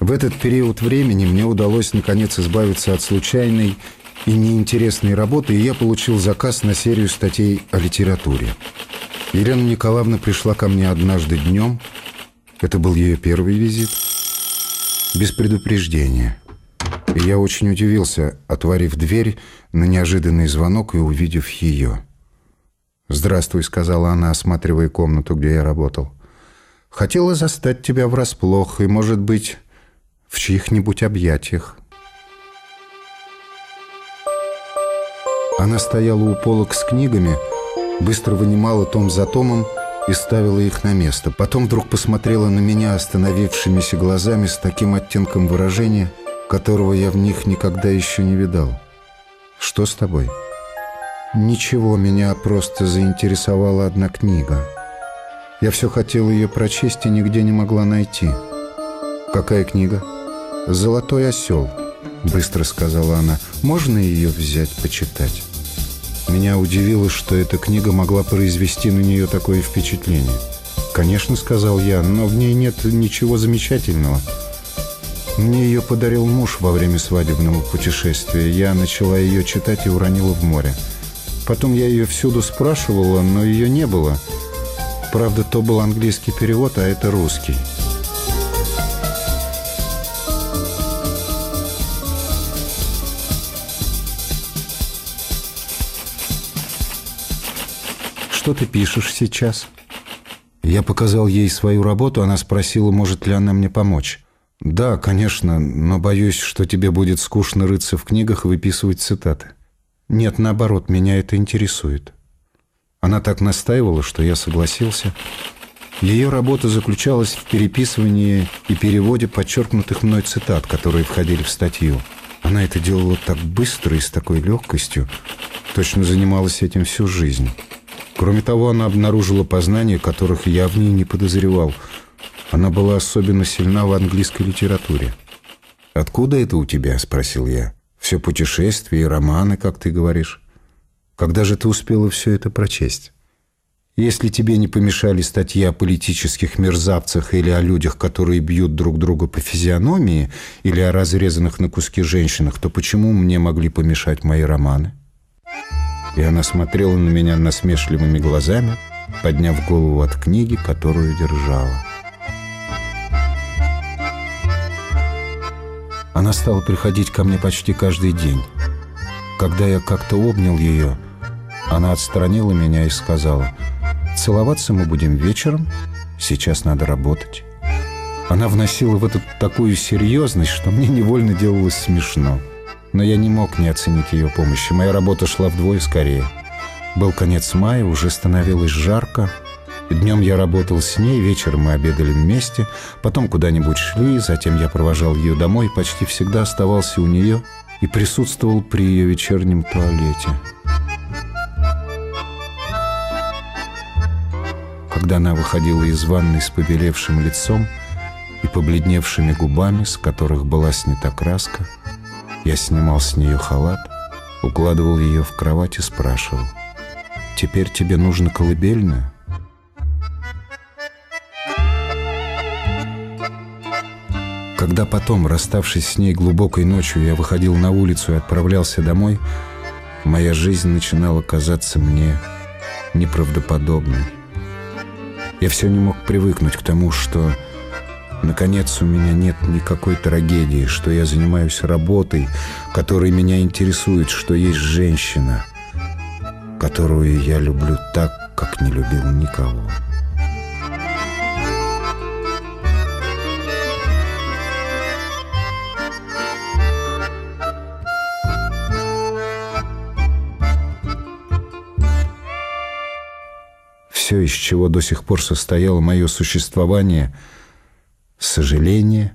В этот период времени мне удалось наконец избавиться от случайной и неинтересной работы, и я получил заказ на серию статей о литературе. Елена Николаевна пришла ко мне однажды днем. Это был ее первый визит. Без предупреждения. И я очень удивился, отворив дверь на неожиданный звонок и увидев ее. «Здравствуй», — сказала она, осматривая комнату, где я работал. «Хотела застать тебя врасплох и, может быть, в чьих-нибудь объятиях». Она стояла у полок с книгами, быстро вынимала том за томом и ставила их на место. Потом вдруг посмотрела на меня остановившимися глазами с таким оттенком выражения, которого я в них никогда еще не видал. «Что с тобой?» «Ничего, меня просто заинтересовала одна книга. Я все хотела ее прочесть и нигде не могла найти». «Какая книга?» «Золотой осел», — быстро сказала она. «Можно ее взять, почитать?» Меня удивило, что эта книга могла произвести на нее такое впечатление. «Конечно», — сказал я, — «но в ней нет ничего замечательного». Мне ее подарил муж во время свадебного путешествия. Я начала ее читать и уронила в море. Потом я ее всюду спрашивала, но ее не было. Правда, то был английский перевод, а это русский. Что ты пишешь сейчас?» Я показал ей свою работу, она спросила, может ли она мне помочь. «Да, конечно, но боюсь, что тебе будет скучно рыться в книгах и выписывать цитаты». «Нет, наоборот, меня это интересует». Она так настаивала, что я согласился. Ее работа заключалась в переписывании и переводе подчеркнутых мной цитат, которые входили в статью. Она это делала так быстро и с такой легкостью, точно занималась этим всю жизнь. Кроме того, она обнаружила познания, которых я в ней не подозревал. Она была особенно сильна в английской литературе. «Откуда это у тебя?» – спросил я. «Все путешествия и романы, как ты говоришь. Когда же ты успела все это прочесть?» Если тебе не помешали статьи о политических мерзавцах или о людях, которые бьют друг друга по физиономии, или о разрезанных на куски женщинах, то почему мне могли помешать мои романы? И она смотрела на меня насмешливыми глазами, подняв голову от книги, которую держала. Она стала приходить ко мне почти каждый день. Когда я как-то обнял ее, она отстранила меня и сказала, «Целоваться мы будем вечером, сейчас надо работать». Она вносила в это такую серьезность, что мне невольно делалось смешно. Но я не мог не оценить ее помощи. Моя работа шла вдвое скорее. Был конец мая, уже становилось жарко. Днем я работал с ней, вечером мы обедали вместе, потом куда-нибудь шли, затем я провожал ее домой почти всегда оставался у нее и присутствовал при ее вечернем туалете. Когда она выходила из ванной с побелевшим лицом и побледневшими губами, с которых была снята краска, я снимал с нее халат, укладывал ее в кровать и спрашивал, «Теперь тебе нужно колыбельное?» Когда потом, расставшись с ней глубокой ночью, я выходил на улицу и отправлялся домой, моя жизнь начинала казаться мне неправдоподобной. Я все не мог привыкнуть к тому, что Наконец, у меня нет никакой трагедии, что я занимаюсь работой, которая меня интересует, что есть женщина, которую я люблю так, как не любил никого. Все, из чего до сих пор состояло мое существование – сожаление,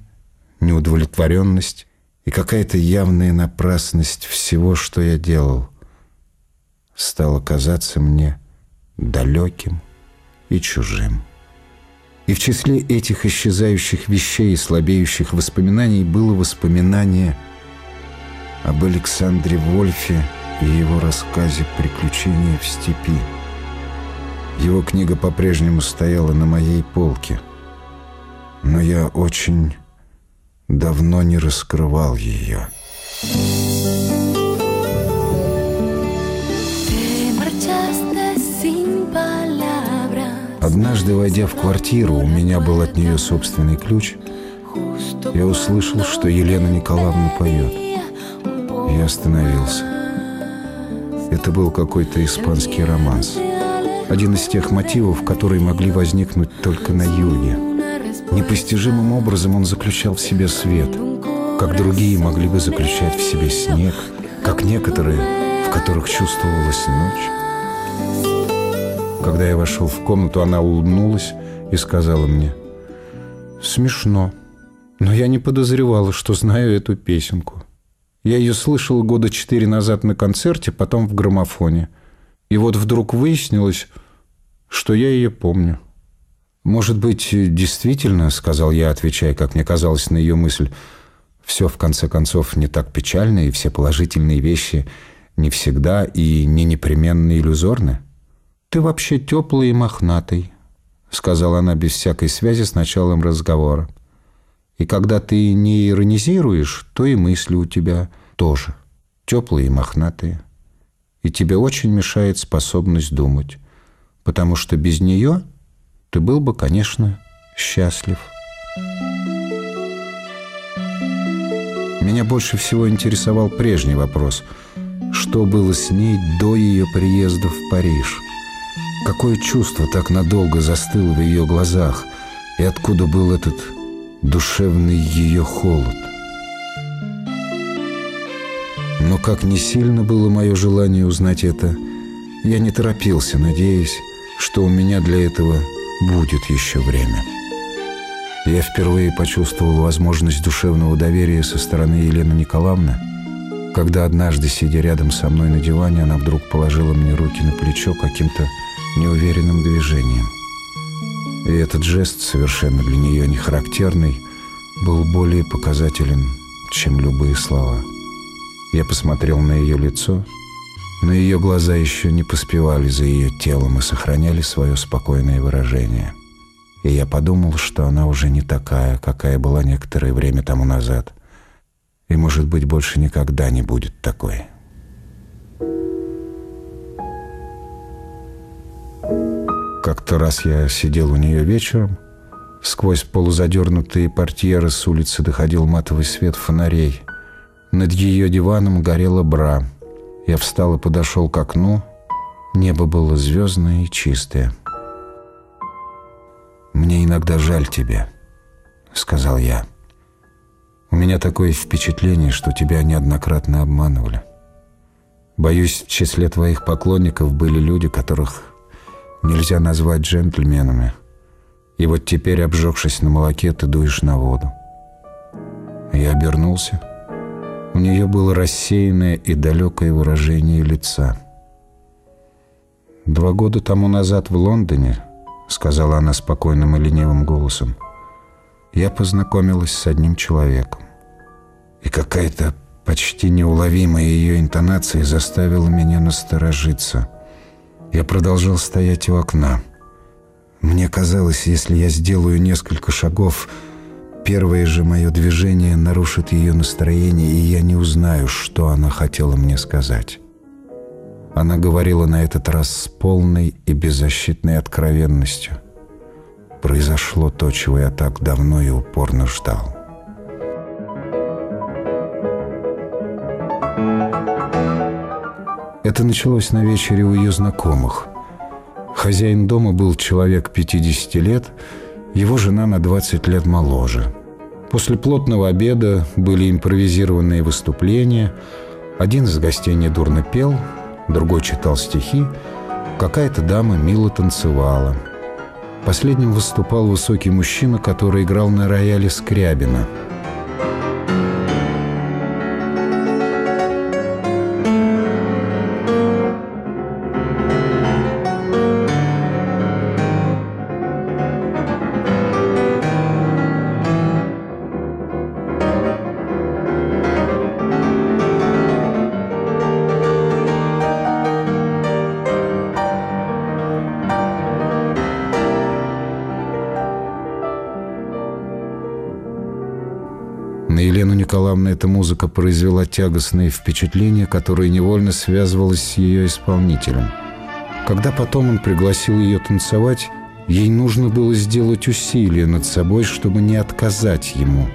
неудовлетворенность и какая-то явная напрасность всего, что я делал, стало казаться мне далеким и чужим. И в числе этих исчезающих вещей и слабеющих воспоминаний было воспоминание об Александре Вольфе и его рассказе «Приключения в степи». Его книга по-прежнему стояла на моей полке – но я очень давно не раскрывал ее. Однажды, войдя в квартиру, у меня был от нее собственный ключ. Я услышал, что Елена Николаевна поет. Я остановился. Это был какой-то испанский романс. Один из тех мотивов, которые могли возникнуть только на юге. Непостижимым образом он заключал в себе свет, как другие могли бы заключать в себе снег, как некоторые, в которых чувствовалась ночь. Когда я вошел в комнату, она улыбнулась и сказала мне, «Смешно, но я не подозревала, что знаю эту песенку. Я ее слышал года четыре назад на концерте, потом в граммофоне. И вот вдруг выяснилось, что я ее помню». «Может быть, действительно, — сказал я, отвечая, как мне казалось на ее мысль, — все, в конце концов, не так печально, и все положительные вещи не всегда и не непременно иллюзорны?» «Ты вообще теплый и мохнатый», — сказала она без всякой связи с началом разговора. «И когда ты не иронизируешь, то и мысли у тебя тоже теплые и мохнатые. И тебе очень мешает способность думать, потому что без нее ты был бы, конечно, счастлив». Меня больше всего интересовал прежний вопрос. Что было с ней до ее приезда в Париж – Какое чувство так надолго застыло в ее глазах, и откуда был этот душевный ее холод? Но как не сильно было мое желание узнать это, я не торопился, надеясь, что у меня для этого будет еще время. Я впервые почувствовал возможность душевного доверия со стороны Елены Николаевны, когда однажды, сидя рядом со мной на диване, она вдруг положила мне руки на плечо каким-то неуверенным движением. И этот жест, совершенно для нее не характерный, был более показателен, чем любые слова. Я посмотрел на ее лицо, но ее глаза еще не поспевали за ее телом и сохраняли свое спокойное выражение. И я подумал, что она уже не такая, какая была некоторое время тому назад, и, может быть, больше никогда не будет такой. Как-то раз я сидел у нее вечером. Сквозь полузадернутые портьеры с улицы доходил матовый свет фонарей. Над ее диваном горела бра. Я встал и подошел к окну. Небо было звездное и чистое. «Мне иногда жаль тебя», — сказал я. «У меня такое впечатление, что тебя неоднократно обманывали. Боюсь, в числе твоих поклонников были люди, которых нельзя назвать джентльменами. И вот теперь, обжегшись на молоке, ты дуешь на воду. Я обернулся. У нее было рассеянное и далекое выражение лица. «Два года тому назад в Лондоне», — сказала она спокойным и ленивым голосом, «я познакомилась с одним человеком. И какая-то почти неуловимая ее интонация заставила меня насторожиться — я продолжал стоять у окна. Мне казалось, если я сделаю несколько шагов, первое же мое движение нарушит ее настроение, и я не узнаю, что она хотела мне сказать. Она говорила на этот раз с полной и беззащитной откровенностью. Произошло то, чего я так давно и упорно ждал. Это началось на вечере у ее знакомых. Хозяин дома был человек 50 лет, его жена на 20 лет моложе. После плотного обеда были импровизированные выступления. Один из гостей недурно пел, другой читал стихи, какая-то дама мило танцевала. Последним выступал высокий мужчина, который играл на рояле Скрябина – Николаевну эта музыка произвела тягостное впечатление, которое невольно связывалось с ее исполнителем. Когда потом он пригласил ее танцевать, ей нужно было сделать усилие над собой, чтобы не отказать ему.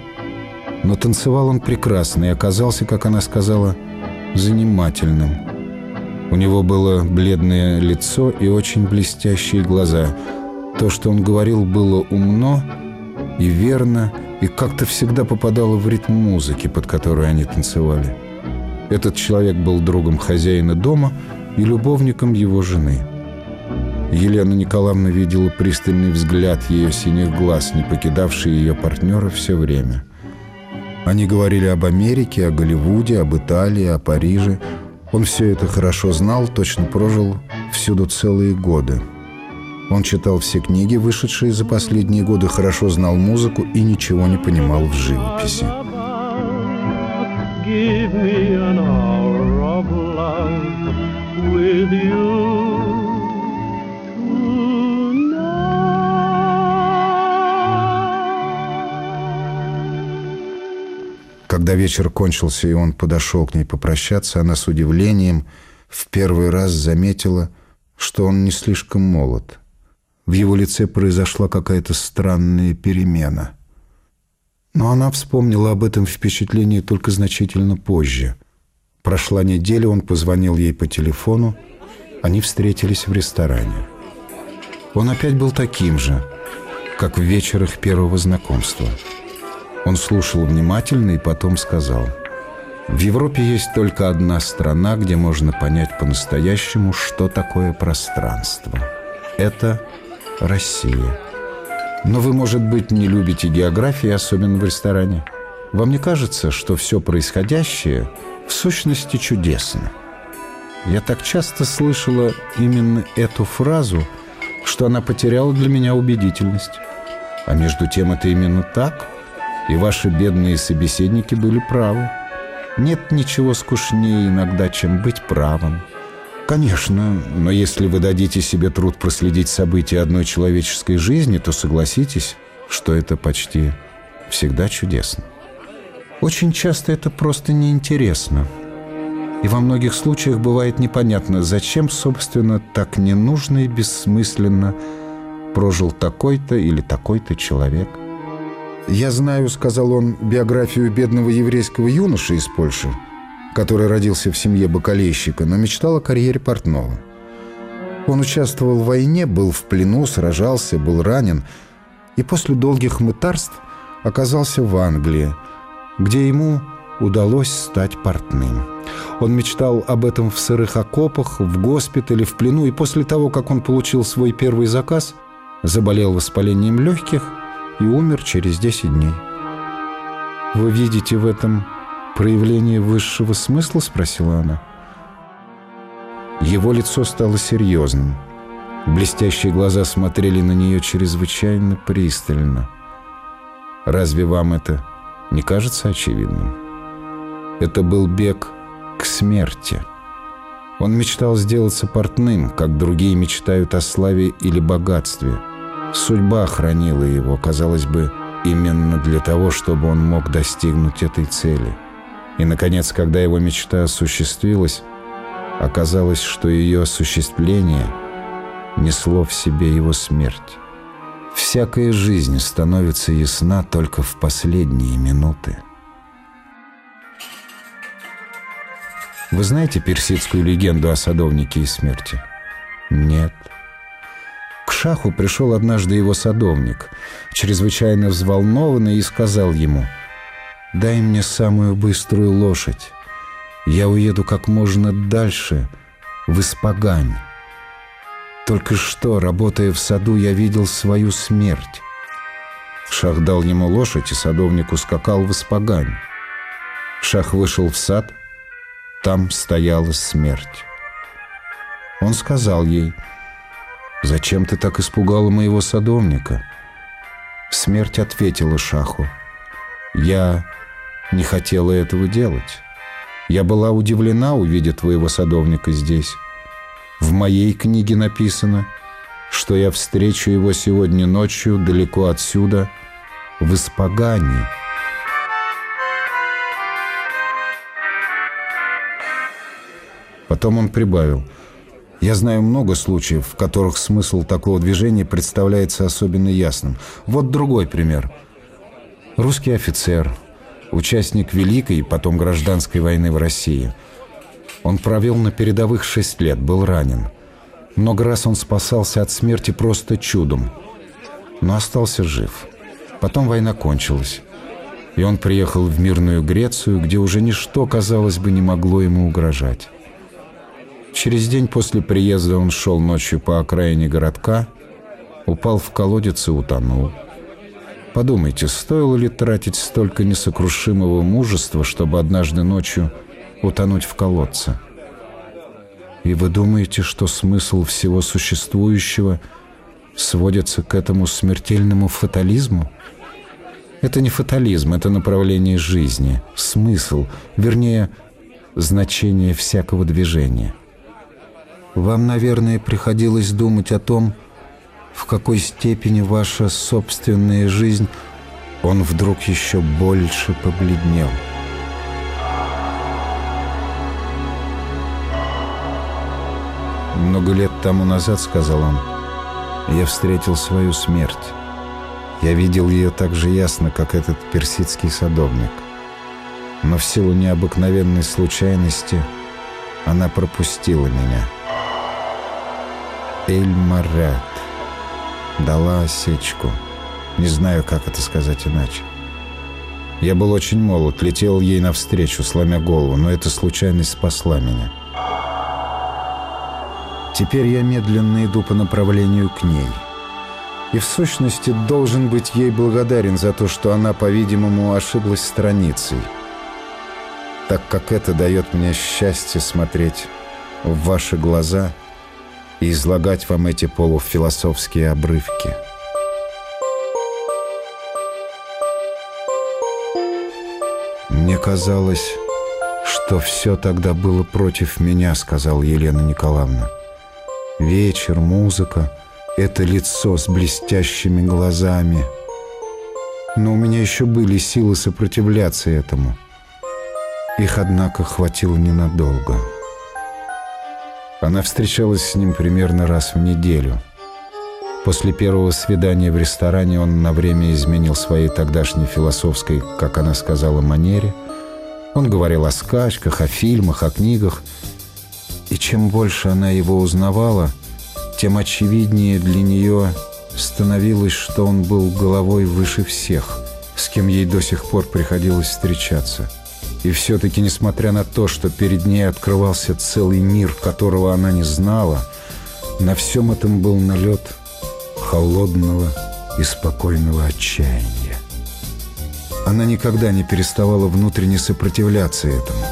Но танцевал он прекрасно и оказался, как она сказала, занимательным. У него было бледное лицо и очень блестящие глаза. То, что он говорил, было умно и верно, и как-то всегда попадало в ритм музыки, под которую они танцевали. Этот человек был другом хозяина дома и любовником его жены. Елена Николаевна видела пристальный взгляд ее синих глаз, не покидавший ее партнера все время. Они говорили об Америке, о Голливуде, об Италии, о Париже. Он все это хорошо знал, точно прожил всюду целые годы. Он читал все книги, вышедшие за последние годы, хорошо знал музыку и ничего не понимал в живописи. Когда вечер кончился, и он подошел к ней попрощаться, она с удивлением в первый раз заметила, что он не слишком молод – в его лице произошла какая-то странная перемена. Но она вспомнила об этом впечатлении только значительно позже. Прошла неделя, он позвонил ей по телефону, они встретились в ресторане. Он опять был таким же, как в вечерах первого знакомства. Он слушал внимательно и потом сказал, «В Европе есть только одна страна, где можно понять по-настоящему, что такое пространство. Это Россия. Но вы, может быть, не любите географии, особенно в ресторане. Вам не кажется, что все происходящее в сущности чудесно? Я так часто слышала именно эту фразу, что она потеряла для меня убедительность. А между тем это именно так, и ваши бедные собеседники были правы. Нет ничего скучнее иногда, чем быть правым. Конечно, но если вы дадите себе труд проследить события одной человеческой жизни, то согласитесь, что это почти всегда чудесно. Очень часто это просто неинтересно. И во многих случаях бывает непонятно, зачем, собственно, так ненужно и бессмысленно прожил такой-то или такой-то человек. «Я знаю», — сказал он, — «биографию бедного еврейского юноши из Польши, который родился в семье бакалейщика, но мечтал о карьере портного. Он участвовал в войне, был в плену, сражался, был ранен, и после долгих мытарств оказался в Англии, где ему удалось стать портным. Он мечтал об этом в сырых окопах, в госпитале, в плену, и после того, как он получил свой первый заказ, заболел воспалением легких и умер через 10 дней. Вы видите в этом проявление высшего смысла?» — спросила она. Его лицо стало серьезным. Блестящие глаза смотрели на нее чрезвычайно пристально. «Разве вам это не кажется очевидным?» Это был бег к смерти. Он мечтал сделаться портным, как другие мечтают о славе или богатстве. Судьба хранила его, казалось бы, именно для того, чтобы он мог достигнуть этой цели – и, наконец, когда его мечта осуществилась, оказалось, что ее осуществление несло в себе его смерть. Всякая жизнь становится ясна только в последние минуты. Вы знаете персидскую легенду о садовнике и смерти? Нет. К Шаху пришел однажды его садовник, чрезвычайно взволнованный, и сказал ему – Дай мне самую быструю лошадь. Я уеду как можно дальше, в Испагань. Только что, работая в саду, я видел свою смерть. Шах дал ему лошадь, и садовник ускакал в Испагань. Шах вышел в сад, там стояла смерть. Он сказал ей, «Зачем ты так испугала моего садовника?» Смерть ответила Шаху, «Я не хотела этого делать. Я была удивлена, увидя твоего садовника здесь. В моей книге написано, что я встречу его сегодня ночью далеко отсюда, в Испагании. Потом он прибавил. Я знаю много случаев, в которых смысл такого движения представляется особенно ясным. Вот другой пример. Русский офицер – участник Великой потом гражданской войны в России. Он провел на передовых шесть лет, был ранен. Много раз он спасался от смерти просто чудом, но остался жив. Потом война кончилась, и он приехал в мирную Грецию, где уже ничто, казалось бы, не могло ему угрожать. Через день после приезда он шел ночью по окраине городка, упал в колодец и утонул. Подумайте, стоило ли тратить столько несокрушимого мужества, чтобы однажды ночью утонуть в колодце? И вы думаете, что смысл всего существующего сводится к этому смертельному фатализму? Это не фатализм, это направление жизни, смысл, вернее, значение всякого движения. Вам, наверное, приходилось думать о том, в какой степени ваша собственная жизнь... Он вдруг еще больше побледнел. Много лет тому назад, сказал он, я встретил свою смерть. Я видел ее так же ясно, как этот персидский садовник. Но в силу необыкновенной случайности она пропустила меня. Эль-Марат дала осечку. Не знаю, как это сказать иначе. Я был очень молод, летел ей навстречу, сломя голову, но эта случайность спасла меня. Теперь я медленно иду по направлению к ней. И в сущности должен быть ей благодарен за то, что она, по-видимому, ошиблась страницей. Так как это дает мне счастье смотреть в ваши глаза и излагать вам эти полуфилософские обрывки. Мне казалось, что все тогда было против меня, сказал Елена Николаевна. Вечер, музыка, это лицо с блестящими глазами. Но у меня еще были силы сопротивляться этому. Их, однако, хватило ненадолго. Она встречалась с ним примерно раз в неделю. После первого свидания в ресторане он на время изменил своей тогдашней философской, как она сказала, манере. Он говорил о скачках, о фильмах, о книгах – и чем больше она его узнавала, тем очевиднее для нее становилось, что он был головой выше всех, с кем ей до сих пор приходилось встречаться. И все-таки, несмотря на то, что перед ней открывался целый мир, которого она не знала, на всем этом был налет холодного и спокойного отчаяния. Она никогда не переставала внутренне сопротивляться этому.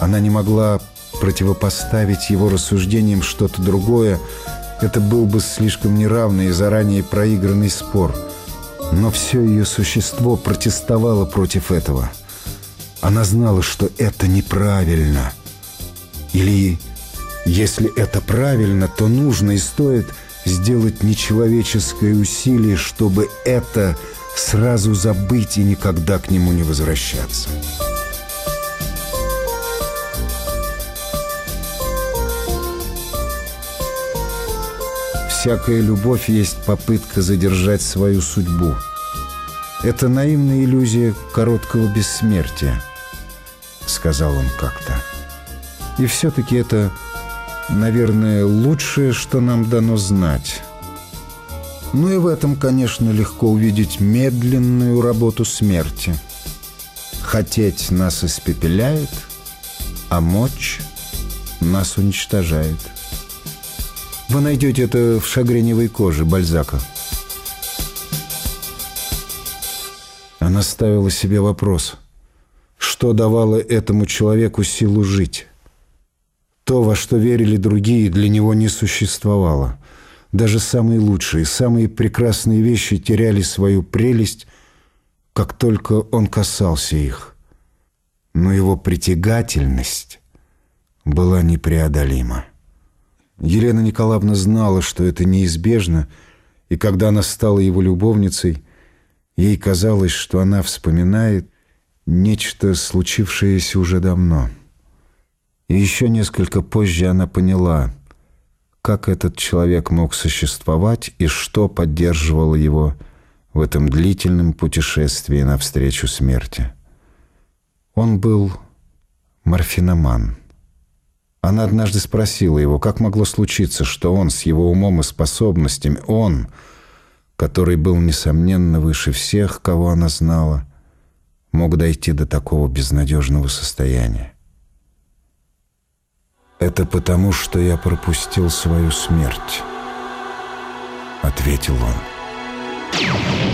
Она не могла противопоставить его рассуждениям что-то другое, это был бы слишком неравный и заранее проигранный спор. Но все ее существо протестовало против этого. Она знала, что это неправильно. Или, если это правильно, то нужно и стоит сделать нечеловеческое усилие, чтобы это сразу забыть и никогда к нему не возвращаться. всякая любовь есть попытка задержать свою судьбу. Это наивная иллюзия короткого бессмертия, сказал он как-то. И все-таки это, наверное, лучшее, что нам дано знать. Ну и в этом, конечно, легко увидеть медленную работу смерти. Хотеть нас испепеляет, а мочь нас уничтожает. Вы найдете это в шагреневой коже Бальзака. Она ставила себе вопрос, что давало этому человеку силу жить. То, во что верили другие, для него не существовало. Даже самые лучшие, самые прекрасные вещи теряли свою прелесть, как только он касался их. Но его притягательность была непреодолима. Елена Николаевна знала, что это неизбежно, и когда она стала его любовницей, ей казалось, что она вспоминает нечто, случившееся уже давно. И еще несколько позже она поняла, как этот человек мог существовать и что поддерживало его в этом длительном путешествии навстречу смерти. Он был морфиноман. Она однажды спросила его, как могло случиться, что он с его умом и способностями, он, который был, несомненно, выше всех, кого она знала, мог дойти до такого безнадежного состояния. «Это потому, что я пропустил свою смерть», — ответил он.